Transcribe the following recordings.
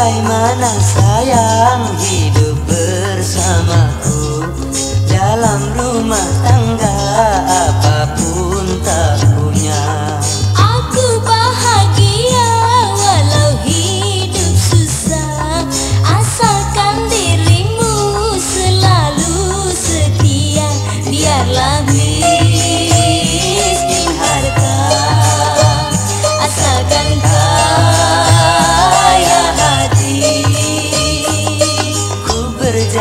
Bagaimana sayang hidup bersamaku Dalam rumah tangga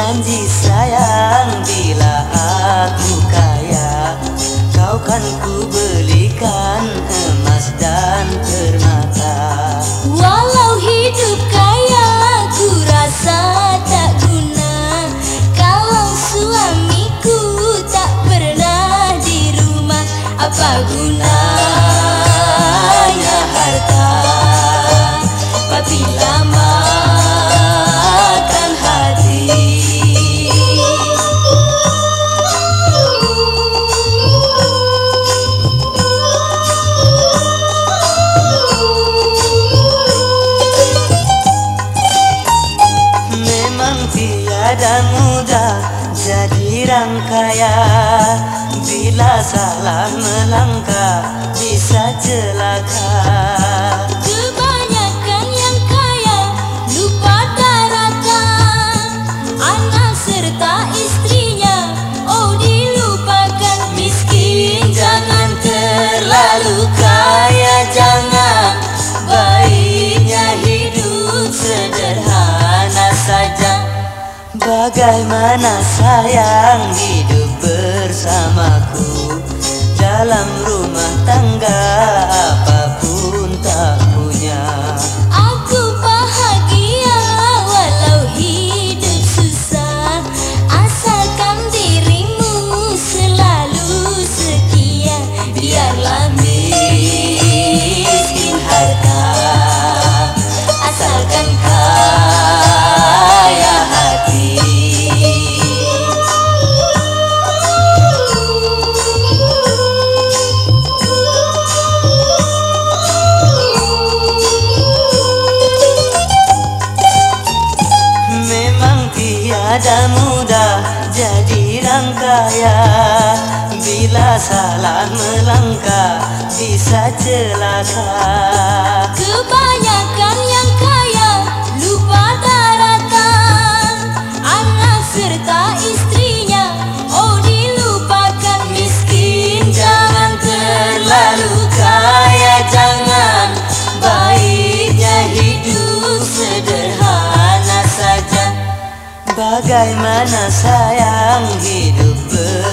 berjanji sayang bila aku kaya Kau kan ku belikan emas dan permata. Walau hidup kaya ku rasa tak guna. Kalau suamiku tak pernah di rumah Apa tiada mudah jadi rangkaya Bila salah melangkah bisa celaka Bagaimana sayang hidup bersamaku Dalam rumah tangga tiada mudah jadi rangkaya Bila salah melangkah bisa celaka. Kebanyakan Bagaimana sayang hidup bersama